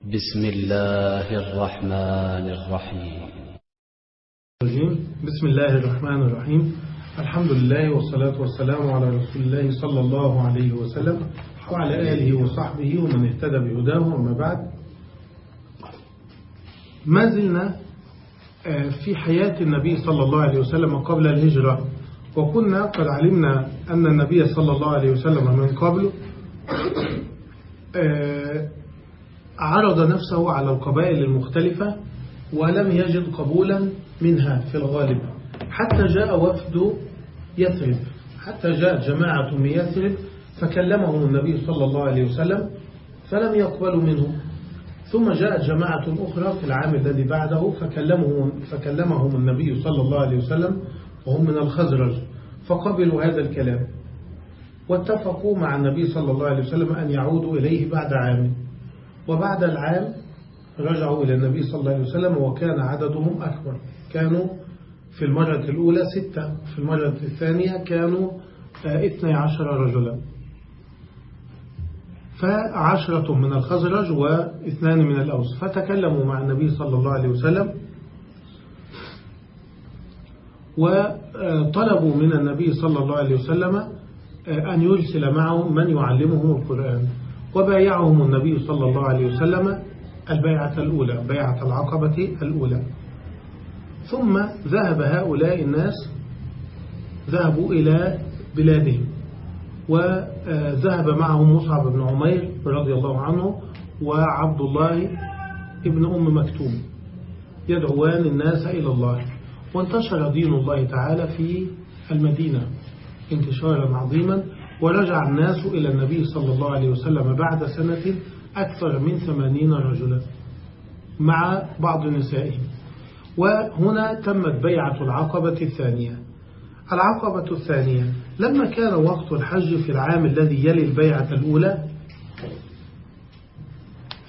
بسم الله الرحمن الرحيم. بسم الله الرحمن الرحيم. الحمد لله والصلاة والسلام على رسول الله صلى الله عليه وسلم وعلى آله وصحبه ومن اهتدى بهداه وما بعد. ما زلنا في حياة النبي صلى الله عليه وسلم قبل الهجرة وكنا قد علمنا أن النبي صلى الله عليه وسلم من قبل عرض نفسه على القبائل المختلفة ولم يجد قبولا منها في الغالب. حتى جاء وفد يثرب. حتى جاء جماعة من يثرب فكلمهم النبي صلى الله عليه وسلم فلم يقبلوا منه. ثم جاءت جماعة أخرى في العام الذي بعده فكلمهم, فكلمهم النبي صلى الله عليه وسلم وهم من الخزرج فقبلوا هذا الكلام. واتفقوا مع النبي صلى الله عليه وسلم أن يعودوا إليه بعد عام. وبعد العام رجعوا إلى النبي صلى الله عليه وسلم وكان عددهم أكبر. كانوا في المرة الأولى ستة في المرة الثانية كانوا اثني عشر رجلا. فعشرة من الخزرج واثنان من الأوس. فتكلموا مع النبي صلى الله عليه وسلم وطلبوا من النبي صلى الله عليه وسلم أن يرسل معهم من يعلمهم القرآن. وبايعهم النبي صلى الله عليه وسلم البيعة الأولى بيعة العقبة الأولى. ثم ذهب هؤلاء الناس ذهبوا إلى بلادهم. وذهب معهم مصعب بن عمير رضي الله عنه وعبد الله ابن أم مكتوم يدعوان الناس إلى الله. وانتشر دين الله تعالى في المدينة انتشارا عظيما. ورجع الناس إلى النبي صلى الله عليه وسلم بعد سنة أكثر من ثمانين رجلا مع بعض نسائهم. وهنا تمت بيعة العقبة الثانية. العقبة الثانية لما كان وقت الحج في العام الذي يلي البيعة الأولى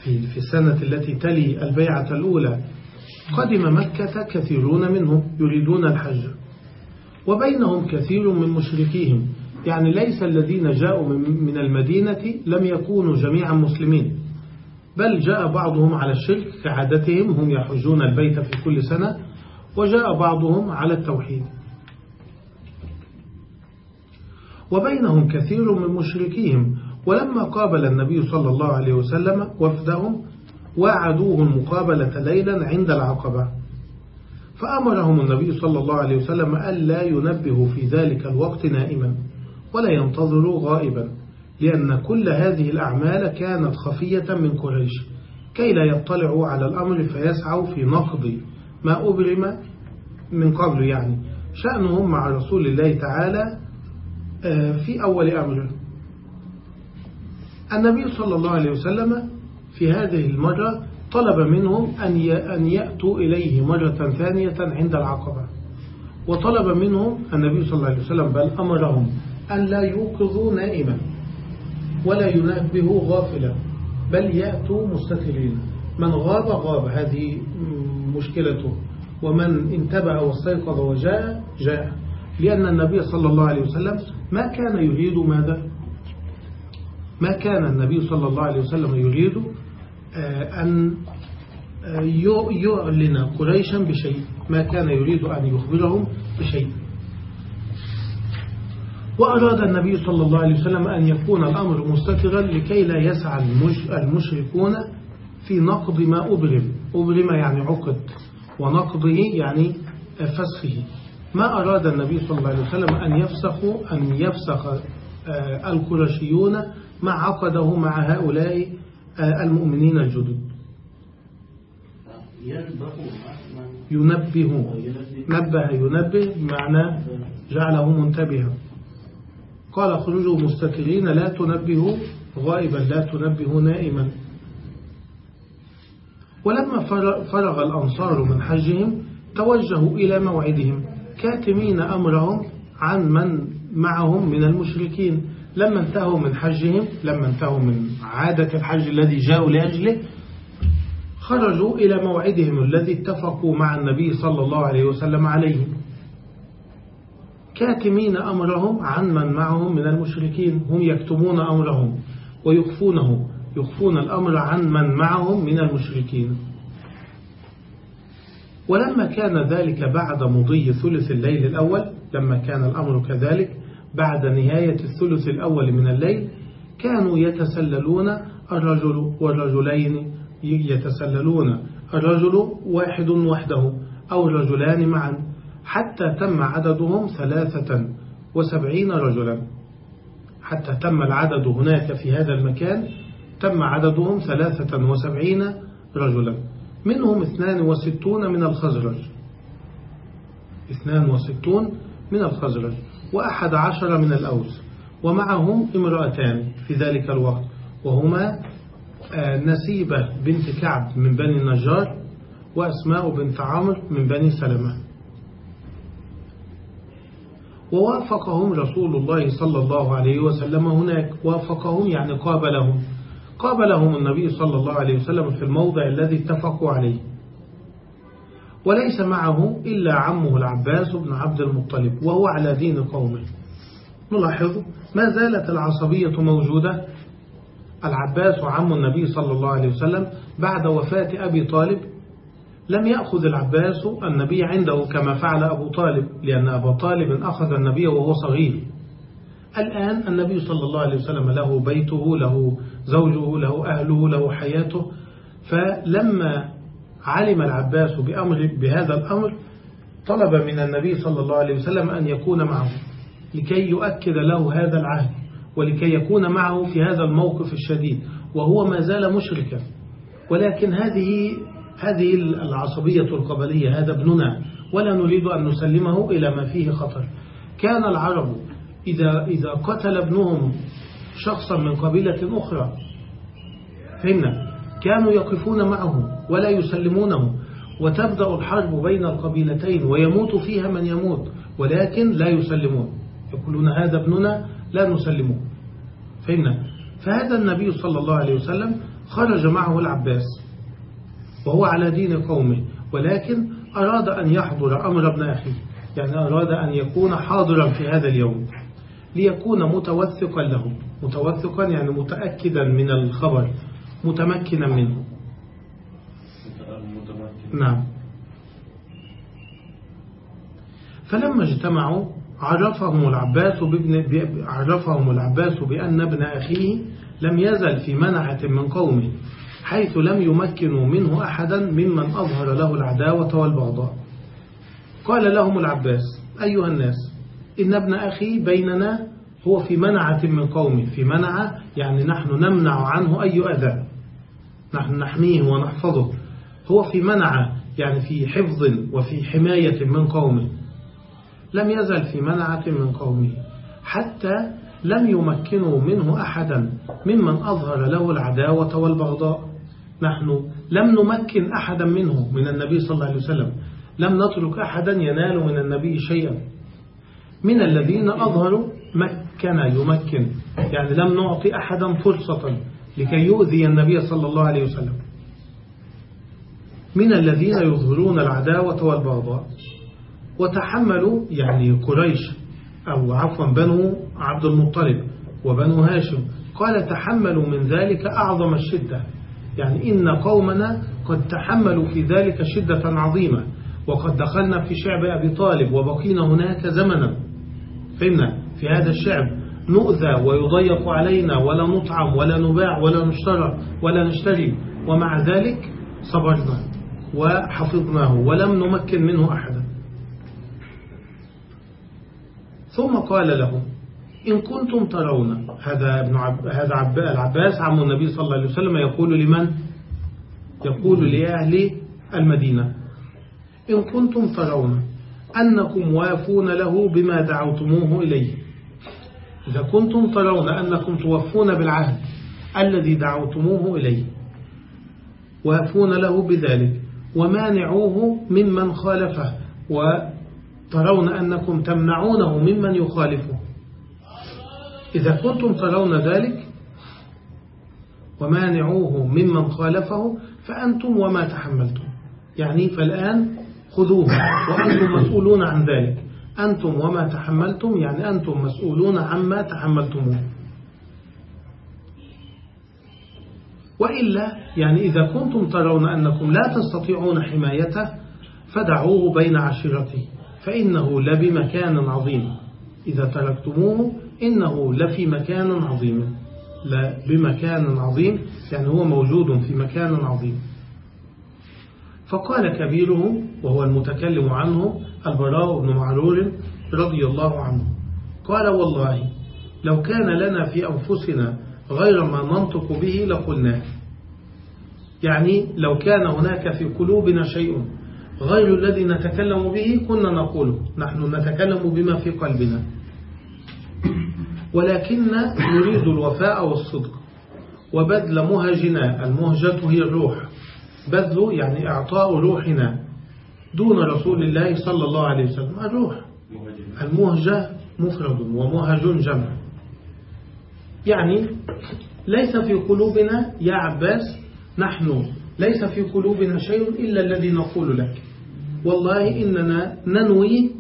في, في السنة التي تلي البيعة الأولى قدم مكة كثيرون منهم يريدون الحج. وبينهم كثير من مشركيهم. يعني ليس الذين جاءوا من المدينة لم يكونوا جميعا مسلمين. بل جاء بعضهم على الشرك كعادتهم هم يحجون البيت في كل سنة وجاء بعضهم على التوحيد. وبينهم كثير من مشركيهم ولما قابل النبي صلى الله عليه وسلم وفدهم وعدوه المقابلة ليلا عند العقبة. فأمرهم النبي صلى الله عليه وسلم ألا ينبهوا في ذلك الوقت نائما. ولا ينتظروا غائبا لأن كل هذه الأعمال كانت خفية من قريش. كي لا يطلعوا على الأمر فيسعوا في نقض ما أبرم من قبل يعني. شأنهم مع رسول الله تعالى في أول أمر. النبي صلى الله عليه وسلم في هذه المرة طلب منهم أن يأتوا إليه مرة ثانية عند العقبة. وطلب منهم النبي صلى الله عليه وسلم بل أمرهم. أن لا يوقظوا نائما ولا ينبهوا غافلا بل يأتوا مستترين من غاب غاب هذه مشكلته. ومن انتبه واستيقظ وجاء جاء. لأن النبي صلى الله عليه وسلم ما كان يريد ماذا؟ ما كان النبي صلى الله عليه وسلم يريد أن يعلن قريشا بشيء. ما كان يريد أن يخبرهم بشيء. وأراد النبي صلى الله عليه وسلم أن يكون الأمر مستترا لكي لا يسعى المشركون في نقض ما أبرم. أبرم يعني عقد ونقضه يعني فسخه. ما أراد النبي صلى الله عليه وسلم أن يفسخ أن يفسخ القرشيون ما عقده مع هؤلاء المؤمنين الجدد. ينبه نبه ينبه معنى جعله منتبها. قال اخرجوا مستترين لا تنبهوا غائبا لا تنبهوا نائما. ولما فرغ الأنصار من حجهم توجهوا إلى موعدهم كاتمين أمرهم عن من معهم من المشركين. لما انتهوا من حجهم لما انتهوا من عادة الحج الذي جاءوا لأجله خرجوا إلى موعدهم الذي اتفقوا مع النبي صلى الله عليه وسلم عليه. كاتمين أمرهم عن من معهم من المشركين هم يكتمون أمرهم ويخفونه يخفون الأمر عن من معهم من المشركين. ولما كان ذلك بعد مضي ثلث الليل الأول لما كان الأمر كذلك بعد نهاية الثلث الأول من الليل كانوا يتسللون الرجل والرجلين يتسللون الرجل واحد وحده أو الرجلان معا. حتى تم عددهم ثلاثة وسبعين رجلا. حتى تم العدد هناك في هذا المكان تم عددهم ثلاثة وسبعين رجلا. منهم اثنان وستون من الخزرج. اثنان وستون من الخزرج وأحد عشر من الأوس. ومعهم امرأتان في ذلك الوقت وهما آه، نسيبة بنت كعب من بني النجار وأسماء بنت عمرو من بني سلمة. ووافقهم رسول الله صلى الله عليه وسلم هناك. وافقهم يعني قابلهم. قابلهم النبي صلى الله عليه وسلم في الموضع الذي اتفقوا عليه. وليس معه إلا عمه العباس بن عبد المطلب وهو على دين قومه. نلاحظ ما زالت العصبية موجودة. العباس عم النبي صلى الله عليه وسلم بعد وفاة أبي طالب لم يأخذ العباس النبي عنده كما فعل أبو طالب لأن أبو طالب أخذ النبي وهو صغير. الآن النبي صلى الله عليه وسلم له بيته له زوجه له أهله له حياته. فلما علم العباس بأمر بهذا الأمر طلب من النبي صلى الله عليه وسلم أن يكون معه لكي يؤكد له هذا العهد ولكي يكون معه في هذا الموقف الشديد. وهو ما زال مشركا. ولكن هذه هذه العصبية القبلية هذا ابننا ولا نريد أن نسلمه إلى ما فيه خطر. كان العرب إذا, إذا قتل ابنهم شخصا من قبيلة أخرى فهمنا كانوا يقفون معه ولا يسلمونه وتبدأ الحرب بين القبيلتين ويموت فيها من يموت ولكن لا يسلمون. يقولون هذا ابننا لا نسلمه. فهمنا؟ فهذا النبي صلى الله عليه وسلم خرج معه العباس. وهو على دين قومه ولكن أراد أن يحضر أمر ابن أخيه. يعني أراد أن يكون حاضرا في هذا اليوم ليكون متوثقا له. متوثقا يعني متأكدا من الخبر متمكنا منه. نعم. فلما اجتمعوا عرفهم العباس بابن عرفهم العباس بأن ابن أخيه لم يزل في منعة من قومه. حيث لم يمكنوا منه أحدا ممن أظهر له العداوة والبغضاء. قال لهم العباس أيها الناس إن ابن أخي بيننا هو في منعة من قومه. في منعة يعني نحن نمنع عنه أي أذى. نحن نحميه ونحفظه. هو في منعة يعني في حفظ وفي حماية من قومه. لم يزل في منعة من قومه. حتى لم يمكنوا منه أحدا ممن أظهر له العداوة والبغضاء. نحن لم نمكن أحدا منه من النبي صلى الله عليه وسلم. لم نترك أحدا ينال من النبي شيئا. من الذين أظهروا مكن يمكن. يعني لم نعطي أحدا فرصة لكي يؤذي النبي صلى الله عليه وسلم. من الذين يظهرون العداوة والبغضاء. وتحملوا يعني قريش أو عفوا بنو عبد المطلب وبنو هاشم. قال تحملوا من ذلك أعظم الشدة. يعني إن قومنا قد تحملوا في ذلك شدة عظيمة وقد دخلنا في شعب أبي طالب وبقينا هناك زمنا. فهمنا؟ في هذا الشعب نؤذى ويضيق علينا ولا نطعم ولا نباع ولا نشترى ولا نشتري. ومع ذلك صبرنا وحفظناه ولم نمكن منه أحدا. ثم قال لهم إن كنتم ترون. هذا ابن عب هذا عب العباس عم النبي صلى الله عليه وسلم يقول لمن؟ يقول لأهل المدينة. إن كنتم ترون أنكم وافون له بما دعوتموه إليه. إذا كنتم ترون أنكم توفون بالعهد الذي دعوتموه إليه. وافون له بذلك. ومانعوه ممن خالفه. وترون أنكم تمنعونه ممن يخالفه. إذا كنتم ترون ذلك ومانعوه ممن خالفه فأنتم وما تحملتم. يعني فالآن خذوه وأنتم مسؤولون عن ذلك. أنتم وما تحملتم يعني أنتم مسؤولون عما تحملتموه. وإلا يعني إذا كنتم ترون أنكم لا تستطيعون حمايته فدعوه بين عشيرته فإنه لبمكان عظيم. إذا تركتموه إنه لفي مكان عظيم. لا بمكان عظيم يعني هو موجود في مكان عظيم. فقال كبيره وهو المتكلم عنه البراء بن معرور رضي الله عنه قال والله لو كان لنا في أنفسنا غير ما ننطق به لقلناه يعني لو كان هناك في قلوبنا شيء غير الذي نتكلم به كنا نقوله نحن نتكلم بما في قلبنا. ولكن نريد الوفاء والصدق. وبذل مهجنا. المهجة هي الروح. بذل يعني إعطاء روحنا دون رسول الله صلى الله عليه وسلم. الروح. المهجة مفرد ومهج جمع. يعني ليس في قلوبنا يا عباس نحن ليس في قلوبنا شيء إلا الذي نقول لك. والله إننا ننوي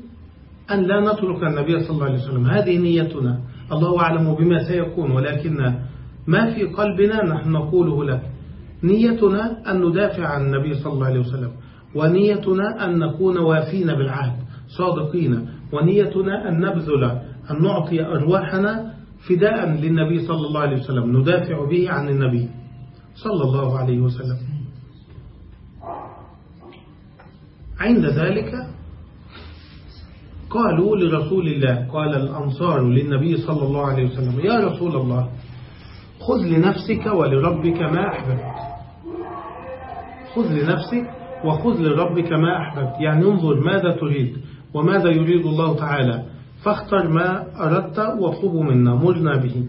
أن لا نترك النبي صلى الله عليه وسلم. هذه نيتنا. الله أعلم بما سيكون ولكن ما في قلبنا نحن نقوله لك. نيتنا أن ندافع عن النبي صلى الله عليه وسلم ونيتنا أن نكون وافين بالعهد صادقين ونيتنا أن نبذل أن نعطي أرواحنا فداء للنبي صلى الله عليه وسلم ندافع به عن النبي صلى الله عليه وسلم. عند ذلك قالوا لرسول الله قال الأنصار للنبي صلى الله عليه وسلم يا رسول الله خذ لنفسك ولربك ما أحببت. خذ لنفسك وخذ لربك ما أحببت. يعني انظر ماذا تريد وماذا يريد الله تعالى. فاختر ما أردت واطلبه منا مرنا به.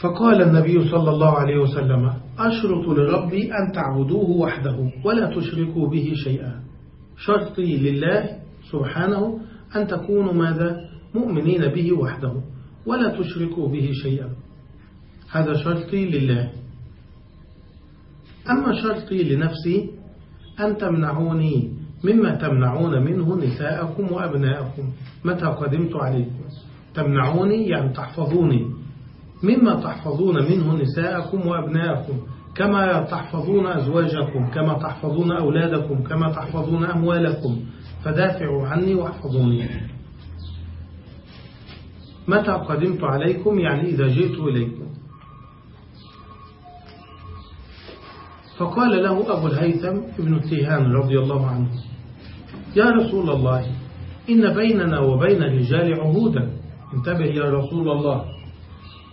فقال النبي صلى الله عليه وسلم أشرط لربي أن تعبدوه وحده ولا تشركوا به شيئا. شرطي لله سبحانه أن تكونوا ماذا؟ مؤمنين به وحده ولا تشركوا به شيئا. هذا شرطي لله. أما شرطي لنفسي أن تمنعوني مما تمنعون منه نساءكم وأبناءكم. متى قدمت عليكم؟ تمنعوني يعني تحفظوني. مما تحفظون منه نساءكم وأبناءكم. كما تحفظون أزواجكم كما تحفظون أولادكم كما تحفظون أموالكم فدافعوا عني واحفظوني. متى قدمت عليكم؟ يعني إذا جئت إليكم. فقال له أبو الهيثم ابن التيهان رضي الله عنه يا رسول الله إن بيننا وبين الرجال عهودا. انتبه يا رسول الله.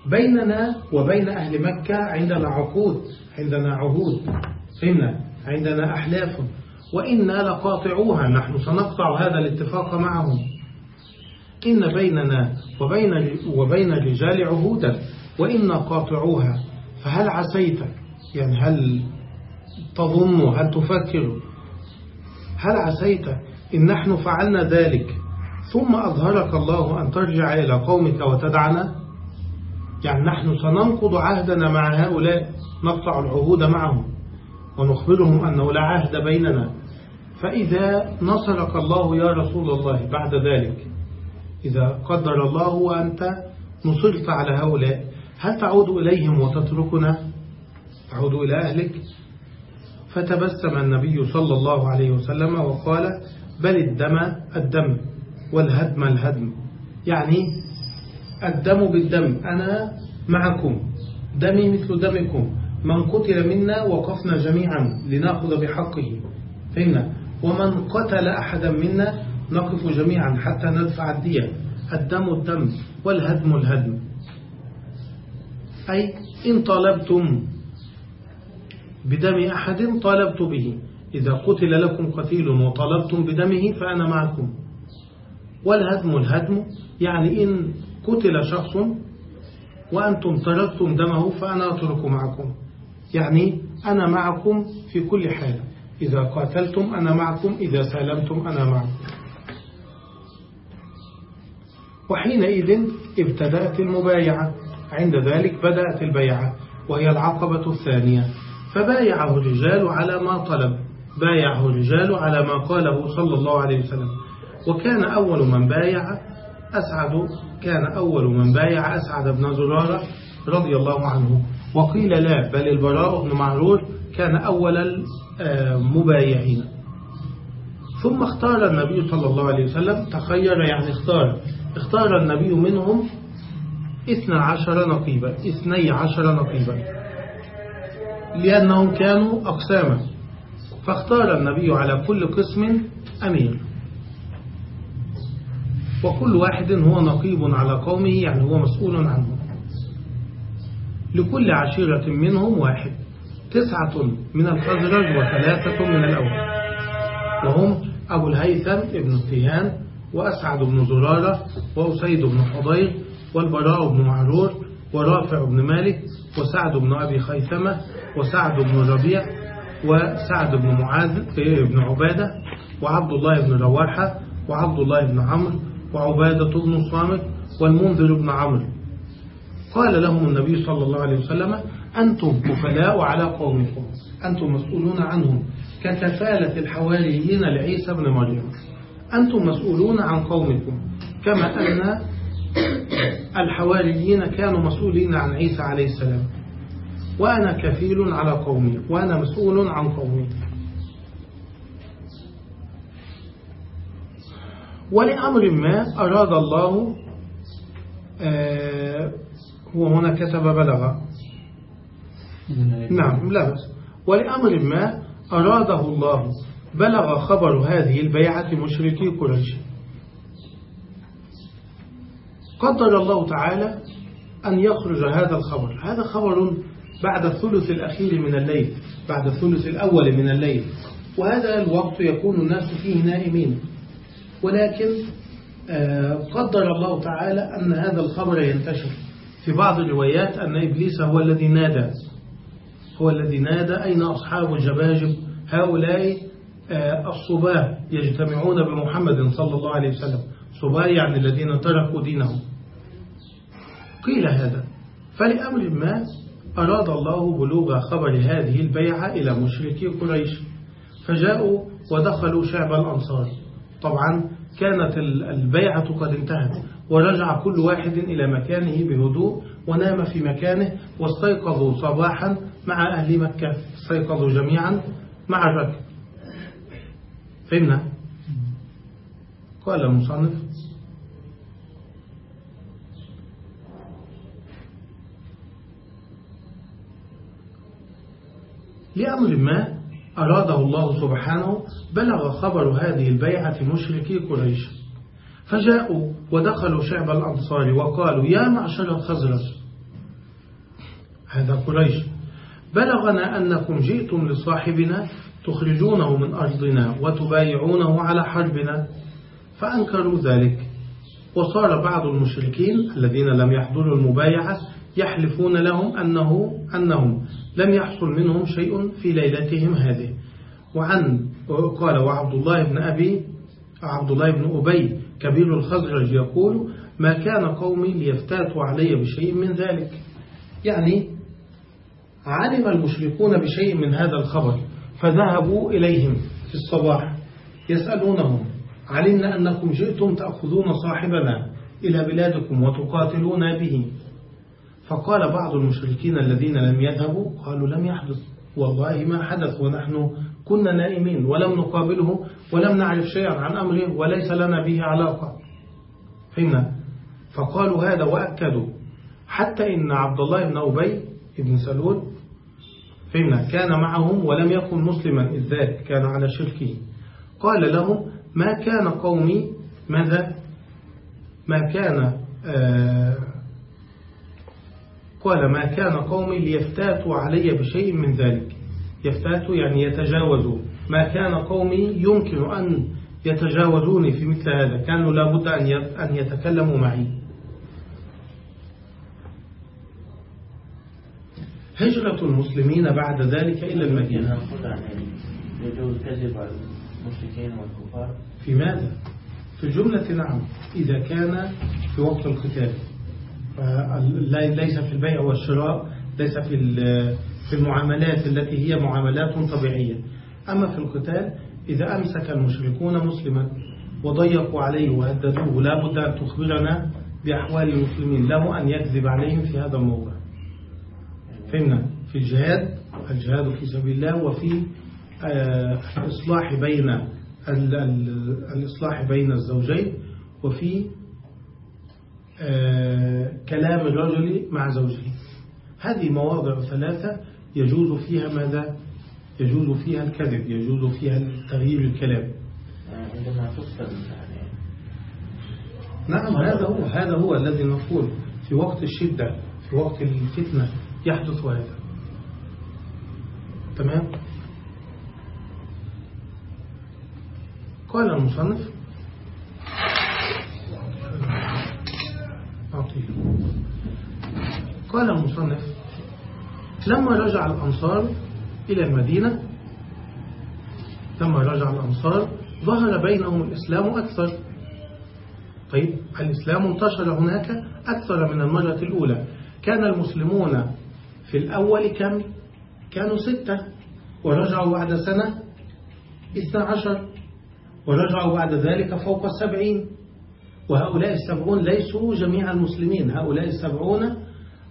بيننا وبين أهل مكة عندنا عقود عندنا عهود. فهمنا؟ عندنا أحلاف. وإنا لقاطعوها. نحن سنقطع هذا الاتفاق معهم. إن بيننا وبين وبين الرجال عهودا وإنا قاطعوها. فهل عسيت؟ يعني هل تظن؟ هل تفكر؟ هل عسيت؟ إن نحن فعلنا ذلك. ثم أظهرك الله أن ترجع إلى قومك وتدعنا. يعني نحن سننقض عهدنا مع هؤلاء نقطع العهود معهم ونخبرهم أنه لا عهد بيننا. فإذا نصرك الله يا رسول الله بعد ذلك إذا قدر الله وأنت نصرت على هؤلاء هل تعود إليهم وتتركنا؟ تعود إلى أهلك؟ فتبسم النبي صلى الله عليه وسلم وقال بل الدم الدم والهدم الهدم. يعني الدم بالدم. أنا معكم. دمي مثل دمكم. من قتل منا وقفنا جميعا لنأخذ بحقه. فهمنا؟ ومن قتل أحدا منا نقف جميعا حتى ندفع الدية. الدم الدم والهدم الهدم. أي إن طلبتم بدم أحد طالبت به. إذا قتل لكم قتيل وطلبتم بدمه فأنا معكم. والهدم الهدم يعني إن قتل شخص وأنتم تركتم دمه فأنا أترك معكم. يعني أنا معكم في كل حال. إذا قاتلتم أنا معكم إذا سالمتم أنا معكم. وحينئذ ابتدأت المبايعة. عند ذلك بدأت البيعة وهي العقبة الثانية. فبايعه الرجال على ما طلب. بايعه الرجال على ما قاله صلى الله عليه وسلم. وكان أول من بايع أسعد كان أول من بايع أسعد بن زرارة رضي الله عنه. وقيل لا بل البراء بن معرور كان أول المبايعين. ثم اختار النبي صلى الله عليه وسلم تخير يعني اختار اختار النبي منهم اثنى عشر نقيبا اثني عشر نقيبا لأنهم كانوا أقساما فاختار النبي على كل قسم أمير وكل واحد هو نقيب على قومه يعني هو مسؤول عنه لكل عشيرة منهم واحد تسعة من الخزرج وثلاثة من الأول. وهم أبو الهيثم ابن التيهان وأسعد بن زرارة وأسيد بن حضير والبراء بن معرور ورافع بن مالك وسعد بن أبي خيثمة وسعد بن ربيع وسعد بن معاذ بن عبادة وعبد الله بن رواحة وعبد الله بن عمرو وعبادة بن صامت والمنذر بن عمرو. قال لهم النبي صلى الله عليه وسلم أنتم كفلاء على قومكم أنتم مسؤولون عنهم ككفالة الحواريين لعيسى بن مريم. أنتم مسؤولون عن قومكم كما أن الحواريين كانوا مسؤولين عن عيسى عليه السلام. وأنا كفيل على قومي وأنا مسؤول عن قومي. ولأمر ما أراد الله آه هو هنا كتب بلغ نعم لا بس ولأمر ما أراده الله بلغ خبر هذه البيعة مشركي قريش. قدر الله تعالى أن يخرج هذا الخبر. هذا خبر بعد الثلث الأخير من الليل بعد الثلث الأول من الليل. وهذا الوقت يكون الناس فيه نائمين. ولكن قدر الله تعالى أن هذا الخبر ينتشر في بعض الروايات أن إبليس هو الذي نادى هو الذي نادى أين أصحاب الجباجب هؤلاء الصباه يجتمعون بمحمد صلى الله عليه وسلم صباه يعني الذين تركوا دينهم. قيل هذا فلأمر ما أراد الله بلوغ خبر هذه البيعة إلى مشركي قريش فجاءوا ودخلوا شعب الأنصار. طبعا كانت البيعة قد انتهت. ورجع كل واحد إلى مكانه بهدوء ونام في مكانه واستيقظوا صباحا مع أهل مكة. استيقظوا جميعا مع الركب. فهمنا؟ قال المصنف. لأمر ما أراده الله سبحانه بلغ خبر هذه البيعة مشركي قريش. فجاءوا ودخلوا شعب الأنصار وقالوا يا معشر الخزرج. هذا قريش. بلغنا أنكم جئتم لصاحبنا تخرجونه من أرضنا وتبايعونه على حربنا. فأنكروا ذلك. وصار بعض المشركين الذين لم يحضروا المبايعة يحلفون لهم أنه أنهم لم يحصل منهم شيء في ليلتهم هذه. وعن قال وعبد الله بن أبي عبد الله بن أبي كبير الخزرج يقول ما كان قومي ليفتاتوا علي بشيء من ذلك. يعني علم المشركون بشيء من هذا الخبر فذهبوا إليهم في الصباح يسألونهم علمنا أنكم جئتم تأخذون صاحبنا إلى بلادكم وتقاتلون به. فقال بعض المشركين الذين لم يذهبوا قالوا لم يحدث. والله ما حدث ونحن كنا نائمين ولم نقابله ولم نعرف شيئا عن أمره وليس لنا به علاقة. فهمنا؟ فقالوا هذا وأكدوا. حتى إن عبد الله بن أبي بن سلول فهمنا؟ كان معهم ولم يكن مسلما إذ ذاك كان على شركه. قال لهم ما كان قومي ماذا؟ ما كان آه قال ما كان قومي ليفتاتوا علي بشيء من ذلك. يفتاتوا يعني يتجاوزوا. ما كان قومي يمكن أن يتجاوزوني في مثل هذا. كانوا لابد أن يتكلموا معي. هجرة المسلمين بعد ذلك إلى المدينة. يجوز كذب على المشركين والكفار في ماذا؟ في الجملة نعم إذا كان في وقت القتال. ليس في البيع والشراء ليس في في المعاملات التي هي معاملات طبيعية. أما في القتال إذا أمسك المشركون مسلما وضيقوا عليه وهددوه لا بد أن تخبرنا بأحوال المسلمين. له أن يكذب عليهم في هذا الموضع فهمنا؟ في الجهاد الجهاد في سبيل الله وفي آه، الإصلاح بين ال- ال- الإصلاح بين الزوجين وفي آه، كلام الرجل مع زوجه. هذه مواضع ثلاثة يجوز فيها ماذا؟ يجوز فيها الكذب يجوز فيها تغيير الكلام. عندما تفصل يعني. نعم هذا هو هذا هو الذي نقول في وقت الشدة في وقت الفتنة يحدث هذا. تمام؟ قال المصنف قال المصنف لما رجع الأنصار إلى المدينة لما رجع الأنصار ظهر بينهم الإسلام أكثر. طيب الإسلام انتشر هناك أكثر من المرة الأولى. كان المسلمون في الأول كم؟ كانوا ستة. ورجعوا بعد سنة اثنى عشر. ورجعوا بعد ذلك فوق السبعين. وهؤلاء السبعون ليسوا جميع المسلمين. هؤلاء السبعون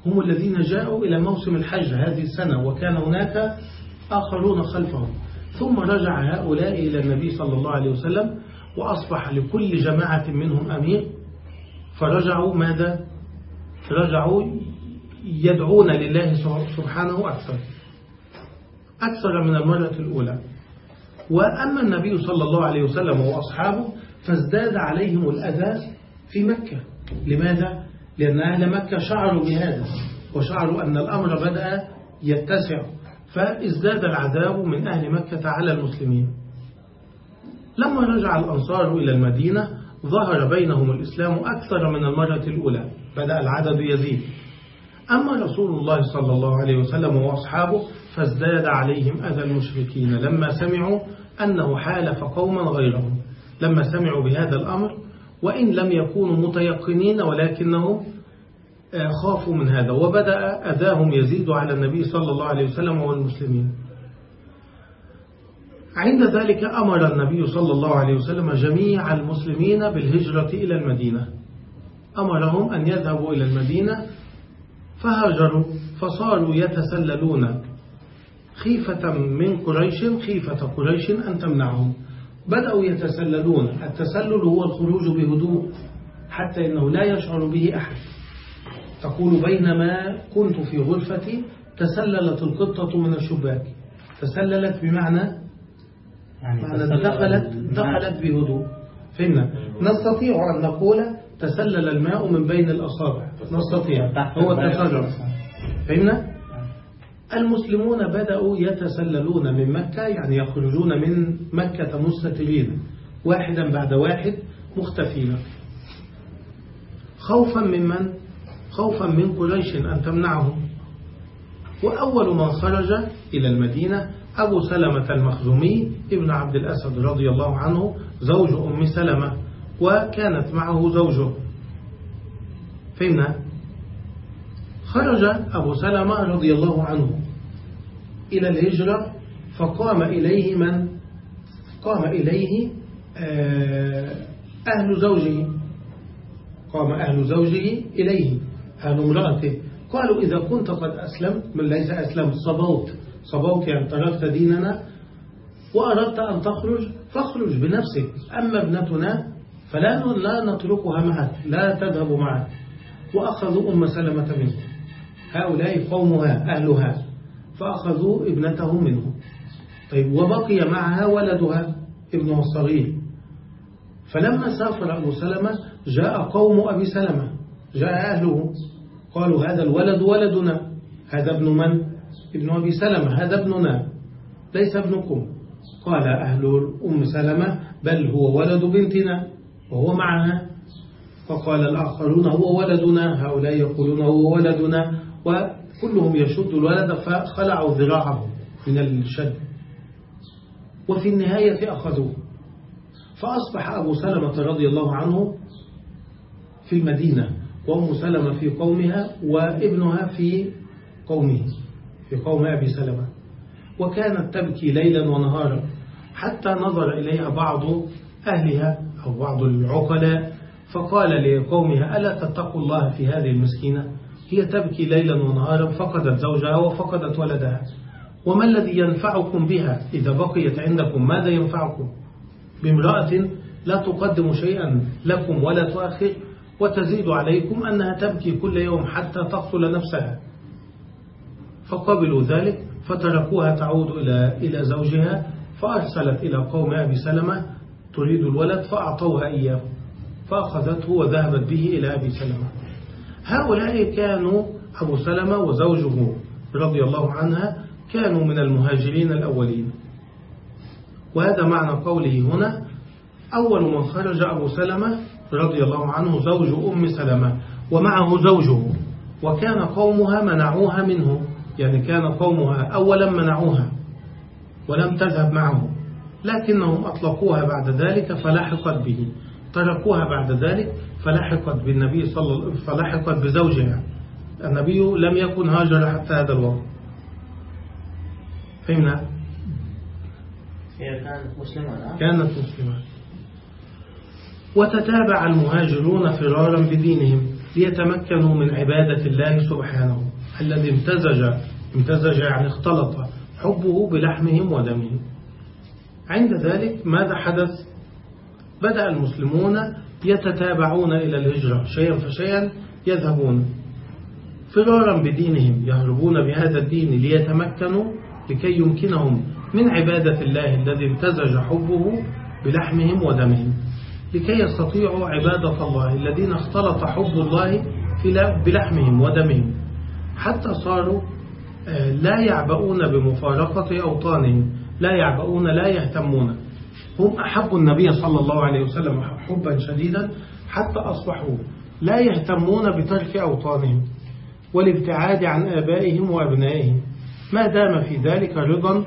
هم الذين جاءوا إلى موسم الحج هذه السنة وكان هناك آخرون خلفهم. ثم رجع هؤلاء إلى النبي صلى الله عليه وسلم وأصبح لكل جماعة منهم أمير فرجعوا ماذا؟ رجعوا يدعون لله سبحانه أكثر. أكثر من المرة الأولى. وأما النبي صلى الله عليه وسلم وأصحابه فازداد عليهم الأذى في مكة. لماذا؟ لأن أهل مكة شعروا بهذا وشعروا أن الأمر بدأ يتسع فازداد العذاب من أهل مكة على المسلمين. لما رجع الأنصار إلى المدينة ظهر بينهم الإسلام أكثر من المرة الأولى بدأ العدد يزيد. أما رسول الله صلى الله عليه وسلم وأصحابه فازداد عليهم أذى المشركين لما سمعوا أنه حالف قوما غيرهم. لما سمعوا بهذا الأمر وإن لم يكونوا متيقنين ولكنهم خافوا من هذا. وبدأ أذاهم يزيد على النبي صلى الله عليه وسلم والمسلمين. عند ذلك أمر النبي صلى الله عليه وسلم جميع المسلمين بالهجرة إلى المدينة. أمرهم أن يذهبوا إلى المدينة فهاجروا فصاروا يتسللون خيفة من قريش خيفة قريش أن تمنعهم. بدأوا يتسللون. التسلل هو الخروج بهدوء حتى إنه لا يشعر به أحد. تقول بينما كنت في غرفتي تسللت القطة من الشباك. تسللت بمعنى يعني معنى دخلت دخلت بهدوء. فهمنا؟ نستطيع أن نقول تسلل الماء من بين الأصابع. نستطيع. هو تسلل فهمنا؟ المسلمون بدأوا يتسللون من مكة يعني يخرجون من مكة مستترين واحدا بعد واحد مختفين. خوفا ممن خوفا من قريش أن تمنعهم. وأول من خرج إلى المدينة أبو سلمة المخزومي ابن عبد الأسد رضي الله عنه زوج أم سلمة وكانت معه زوجه. فهمنا؟ خرج أبو سلمة رضي الله عنه. إلى الهجرة فقام إليه من؟ قام إليه أهل زوجه. قام أهل زوجه إليه أهل امرأته. قالوا إذا كنت قد أسلمت من ليس أسلمت صبوت. صبوت يعني تركت ديننا. وأردت أن تخرج فاخرج بنفسك. أما ابنتنا فلا لا نتركها معك لا تذهب معك. وأخذوا أم سلمة منه. هؤلاء قومها أهلها. فأخذوا ابنته منه. طيب وبقي معها ولدها ابنها الصغير فلما سافر أبو سلمة جاء قوم أبي سلمة. جاء أهله. قالوا هذا الولد ولدنا. هذا ابن من؟ ابن أبي سلمة. هذا ابننا. ليس ابنكم. قال أهل أم سلمة بل هو ولد بنتنا وهو معها فقال الآخرون هو ولدنا. هؤلاء يقولون هو ولدنا. وكلهم يشد الولد فخلعوا ذراعه من الشد. وفي النهاية أخذوه. فأصبح أبو سلمة رضي الله عنه في المدينة وأم سلمة في قومها وابنها في قومه في قوم أبي سلمة. وكانت تبكي ليلا ونهارا حتى نظر إليها بعض أهلها أو بعض العقلاء فقال لقومها ألا تتقوا الله في هذه المسكينة؟ هي تبكي ليلا ونهارا فقدت زوجها وفقدت ولدها. وما الذي ينفعكم بها؟ إذا بقيت عندكم ماذا ينفعكم؟ بامرأة لا تقدم شيئا لكم ولا تؤخر وتزيد عليكم أنها تبكي كل يوم حتى تقتل نفسها. فقبلوا ذلك فتركوها تعود إلى إلى زوجها فأرسلت إلى قوم أبي سلمة تريد الولد فأعطوها إياه فأخذته وذهبت به إلى أبي سلمة. هؤلاء كانوا أبو سلمة وزوجه رضي الله عنها كانوا من المهاجرين الأولين. وهذا معنى قوله هنا أول من خرج أبو سلمة رضي الله عنه زوج أم سلمة ومعه زوجه وكان قومها منعوها منه يعني كان قومها أولا منعوها ولم تذهب معه لكنهم أطلقوها بعد ذلك فلحقت به تركوها بعد ذلك فلحقت بالنبي صلى الله فلحقت بزوجها. النبي لم يكن هاجر حتى هذا الوقت. فهمنا؟ هي كانت مسلمة كانت مسلمة. وتتابع المهاجرون فرارا بدينهم ليتمكنوا من عبادة الله سبحانه. الذي امتزج امتزج يعني اختلط حبه بلحمهم ودمهم. عند ذلك ماذا حدث؟ بدأ المسلمون يتتابعون إلى الهجرة شيئا فشيئا يذهبون. فرارا بدينهم يهربون بهذا الدين ليتمكنوا لكي يمكنهم من عبادة الله الذي امتزج حبه بلحمهم ودمهم. لكي يستطيعوا عبادة الله الذين اختلط حب الله بلحمهم ودمهم. حتى صاروا آه، لا يعبؤون بمفارقة أوطانهم لا يعبؤون لا يهتمون. هم أحبوا النبي صلى الله عليه وسلم حبا شديدا حتى أصبحوا لا يهتمون بترك أوطانهم والابتعاد عن آبائهم وأبنائهم. ما دام في ذلك رضا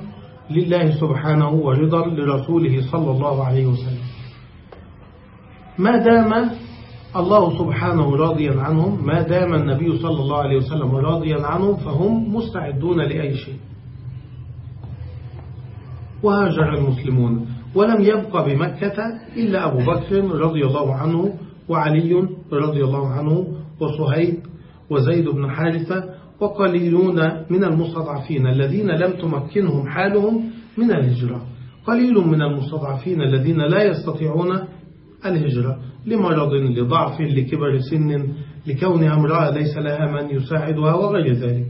لله سبحانه ورضا لرسوله صلى الله عليه وسلم. ما دام الله سبحانه راضيا عنهم ما دام النبي صلى الله عليه وسلم راضيا عنهم فهم مستعدون لأي شيء. وهاجر المسلمون. ولم يبق بمكة إلا أبو بكر رضي الله عنه وعلي رضي الله عنه وصهيب وزيد بن حارثة وقليلون من المستضعفين الذين لم تمكنهم حالهم من الهجرة. قليل من المستضعفين الذين لا يستطيعون الهجرة. لمرض لضعف لكبر سن لكونها امرأة ليس لها من يساعدها وغير ذلك.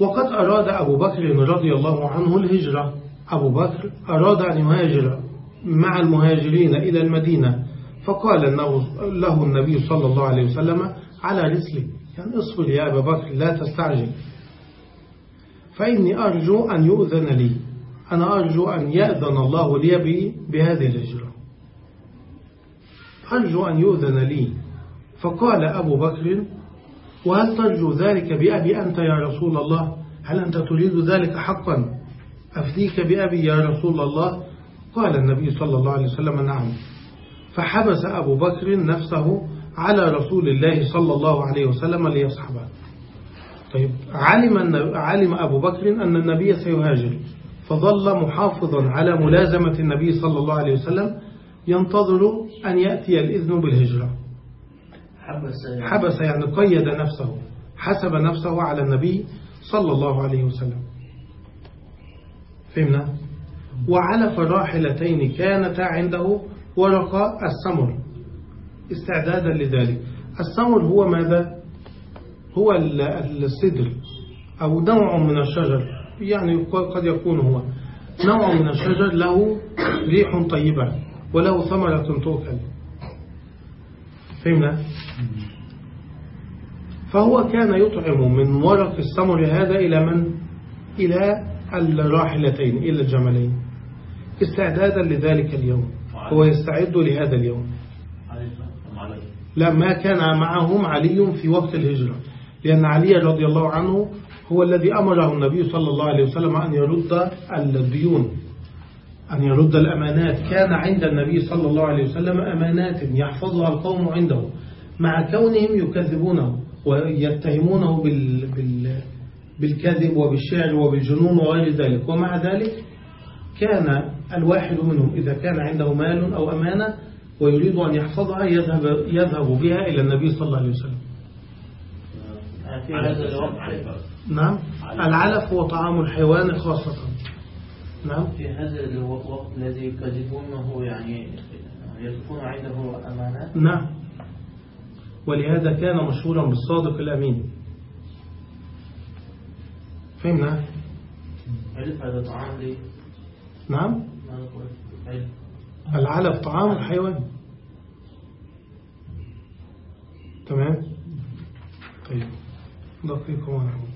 وقد أراد أبو بكر رضي الله عنه الهجرة. أبو بكر أراد أن يهاجر مع المهاجرين إلى المدينة فقال له النبي صلى الله عليه وسلم على رسلك يعني اصبر يا أبا بكر لا تستعجل. فإني أرجو أن يؤذن لي أنا أرجو أن يأذن الله لي بهذه الهجرة. أرجو أن يؤذن لي. فقال أبو بكر وهل ترجو ذلك بأبي أنت يا رسول الله؟ هل أنت تريد ذلك حقا؟ أفديك بأبي يا رسول الله؟ قال النبي صلى الله عليه وسلم نعم. فحبس أبو بكر نفسه على رسول الله صلى الله عليه وسلم ليصحبه. طيب علم, علم أبو بكر أن النبي سيهاجر فظل محافظا على ملازمة النبي صلى الله عليه وسلم ينتظر أن يأتي الإذن بالهجرة. حبس. يعني, حبس يعني قيد نفسه حسب نفسه على النبي صلى الله عليه وسلم. فهمنا؟ وعلى فراحلتين كانتا عنده ورقة السمر. استعدادا لذلك. السمر هو ماذا؟ هو السدر أو نوع من الشجر. يعني قد يكون هو. نوع من الشجر له ريح طيبة وله ثمرة تؤكل. فهمنا؟ فهو كان يطعم من ورق السمر هذا إلى من؟ إلى الراحلتين إلى الجملين استعدادا لذلك اليوم. هو يستعد لهذا اليوم. لا ما كان معهم علي في وقت الهجرة لأن علي رضي الله عنه هو الذي أمره النبي صلى الله عليه وسلم أن يرد الديون أن يرد الأمانات. كان عند النبي صلى الله عليه وسلم أمانات يحفظها القوم عنده مع كونهم يكذبونه ويتهمونه بال بال بالكذب وبالشعر وبالجنون وغير ذلك. ومع ذلك كان الواحد منهم إذا كان عنده مال أو أمانة ويريد أن يحفظها يذهب, يذهب بها إلى النبي صلى الله عليه وسلم. في هذا الوقت. نعم. العلف هو طعام الحيوان خاصة. نعم. في هذا الوقت الذي يكذبونه يعني يكون عنده أمانات؟ نعم. ولهذا كان مشهورا بالصادق الأمين. فهمنا علف هذا طعام لي نعم. العلف طعام الحيوان. تمام. طيب. دقيقة واحدة